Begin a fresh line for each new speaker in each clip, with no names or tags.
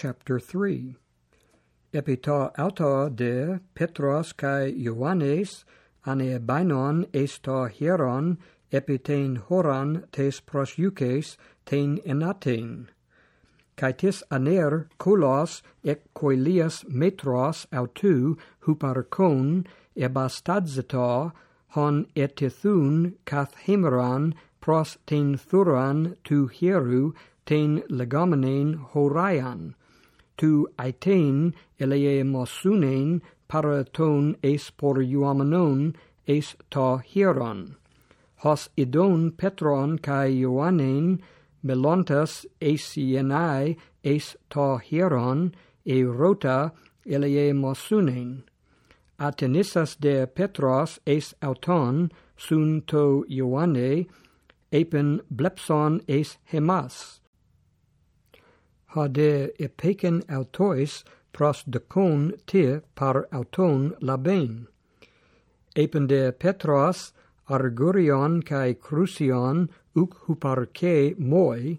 chapter 3. Epita auto de Petros kai Ioannes ane bainon esto hieron epitein horan tes proseuches tein enatein. Kai tis aner kolos ek koilias metros autu huparkon ebastadzeta hon etithun kath hemeran pros tein thuran tu hieru tein legomenein horaian tu aitain eleie mosunein paraton es por iuamenon es ta hieron. Hos idon Petron cae Ioannein melontas esienae es ta hieron e rota eleie mosunein. Atenissas de Petros es auton sun to Ioanne, epen blepson es hemas hade epeken autois pros de decon te par auton laben. Epende Petros argurion cae crucion uc huparce moi,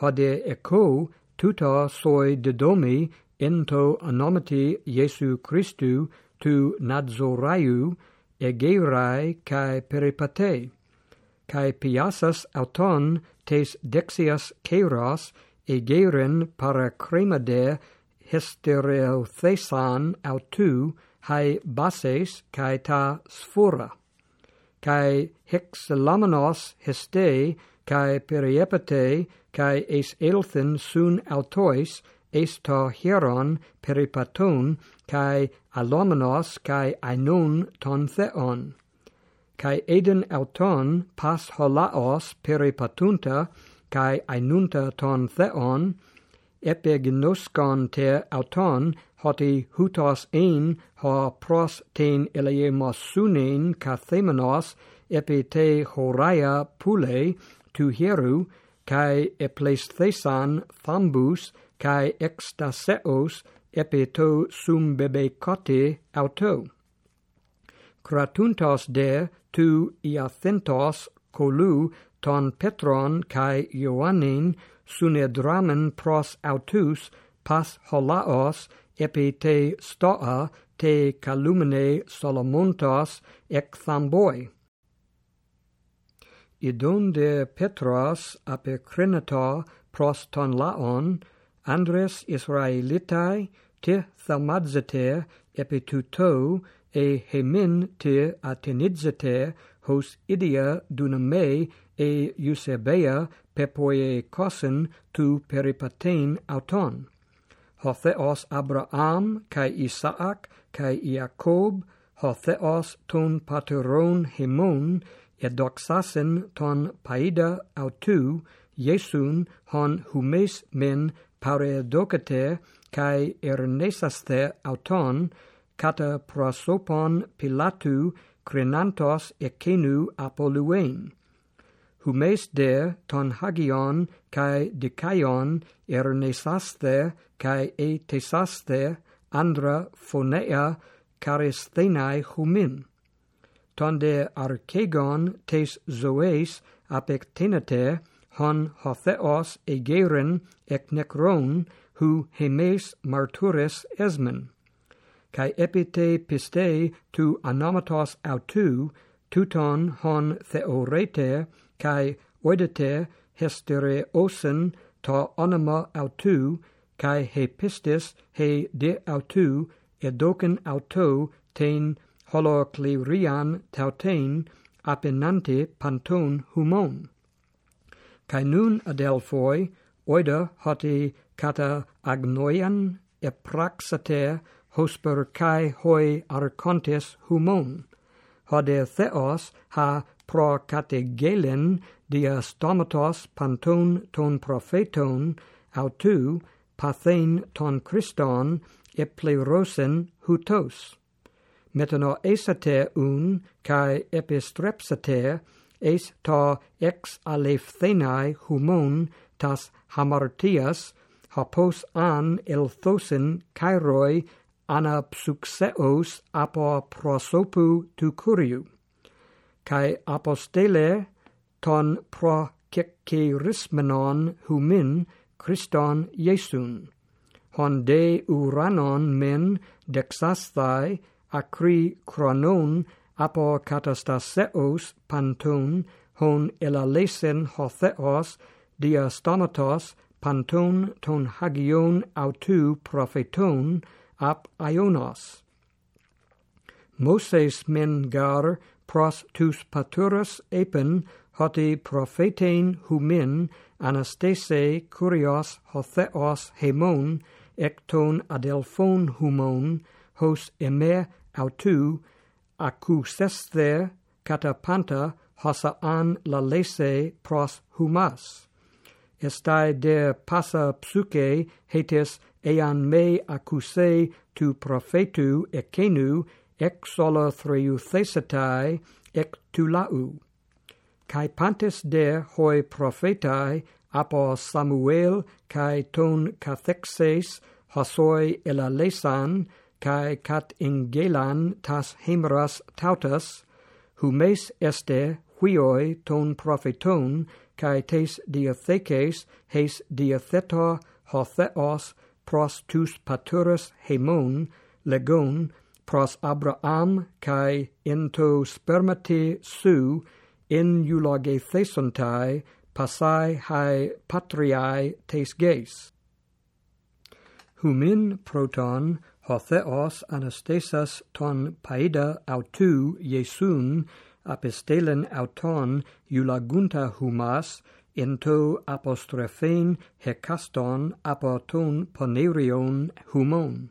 hade eco tuta soi de domi ento anomati Iesu Christu tu nadzoraiu egeirai cae peripatei, cae piasas auton tes dexias ceros egeiren parakremade hestereothesan autu hai bases kai ta sphora kai hexalamenos heste kai periepate kai es elthen sun autois es ta hieron peripaton kai alomenos kai ainon ton theon kai eden auton pas holaos peripatunta kai einunter ton theon epignoskon te auton hoti hutos ein ha pros ten eleimosunen kathemenos epi te horaia pule tu hieru kai eplesthesan thambus kai ekstaseos epi to sum bebecote auto kratuntos de tu iathentos colu ton Petron kai Ioannin sunedramen pros autus pas holaos epi te stoa te calumene solomontos ec thamboi. Idonde Petros apecrinata pros ton laon, Andres Israelitae te thamadzete epi tuto e hemin te atenidzete hos idia dunamei e Eusebia pepoie cosen tu peripatein auton. Hotheos Abraham kai Isaac kai Jacob hotheos ton pateron hemon edoxasen ton paida autu Iesun hon humes men paredocate kai ernesaste auton cata prosopon Pilatu crenantos ecenu apoluen Humesde ton hagion kai dikaion ernesaste kai etesaste andra phonea caristhenae humin. Ton de archegon tes zoes apectenete hon hotheos egeren ek necron hu hemes marturis esmen. Kai epite piste tu anomatos autu, tuton hon theorete kai oidete hestere osen ta onoma autu, kai he pistis he de autu, edoken auto ten holoclerian tauten apenante panton humon. Kai nun adelphoi oida hoti kata agnoian epraxater hosper kai hoi archontes humon. Hode theos ha pro categelen dia stomatos panton ton propheton autou pathen ton Christon e plerosen hutos. Metano esate un, cae epistrepsate, es ta ex alephthenae humon tas hamartias, hapos an elthosin caeroi anapsuxeos apo prosopu tu curiu kai apostele ton pro kekkerismenon humin Christon Iesun. Hon de uranon men dexasthai acri chronon apo katastaseos panton hon elalesen hotheos diastomatos panton ton hagion autou propheton ap ionos. Moses men gar pros tus paturus epen hoti prophetein humin anastase curios hotheos hemon ecton adelphon humon hos eme autu acusesthe catapanta hosa an lalese pros humas. Estai de passa psuche hetes ean me accuse tu prophetu ecenu ec sola threutthesetae ec tulau. Kai pantes de hoi prophetai apo Samuel kai ton kathexes hosoi elalesan kai kat ingelan tas hemras tautas humes este huioi ton propheton kai tes diathekes hes diatheto hotheos prostus paturus hemon legon pros Abraham kai ento spermati su in eulage thesontai passai hai patriae tes geis. Humin proton hotheos anastasas ton paida autou Iesun apistelen auton eulagunta humas into apostrophen hecaston apoton ponerion humon.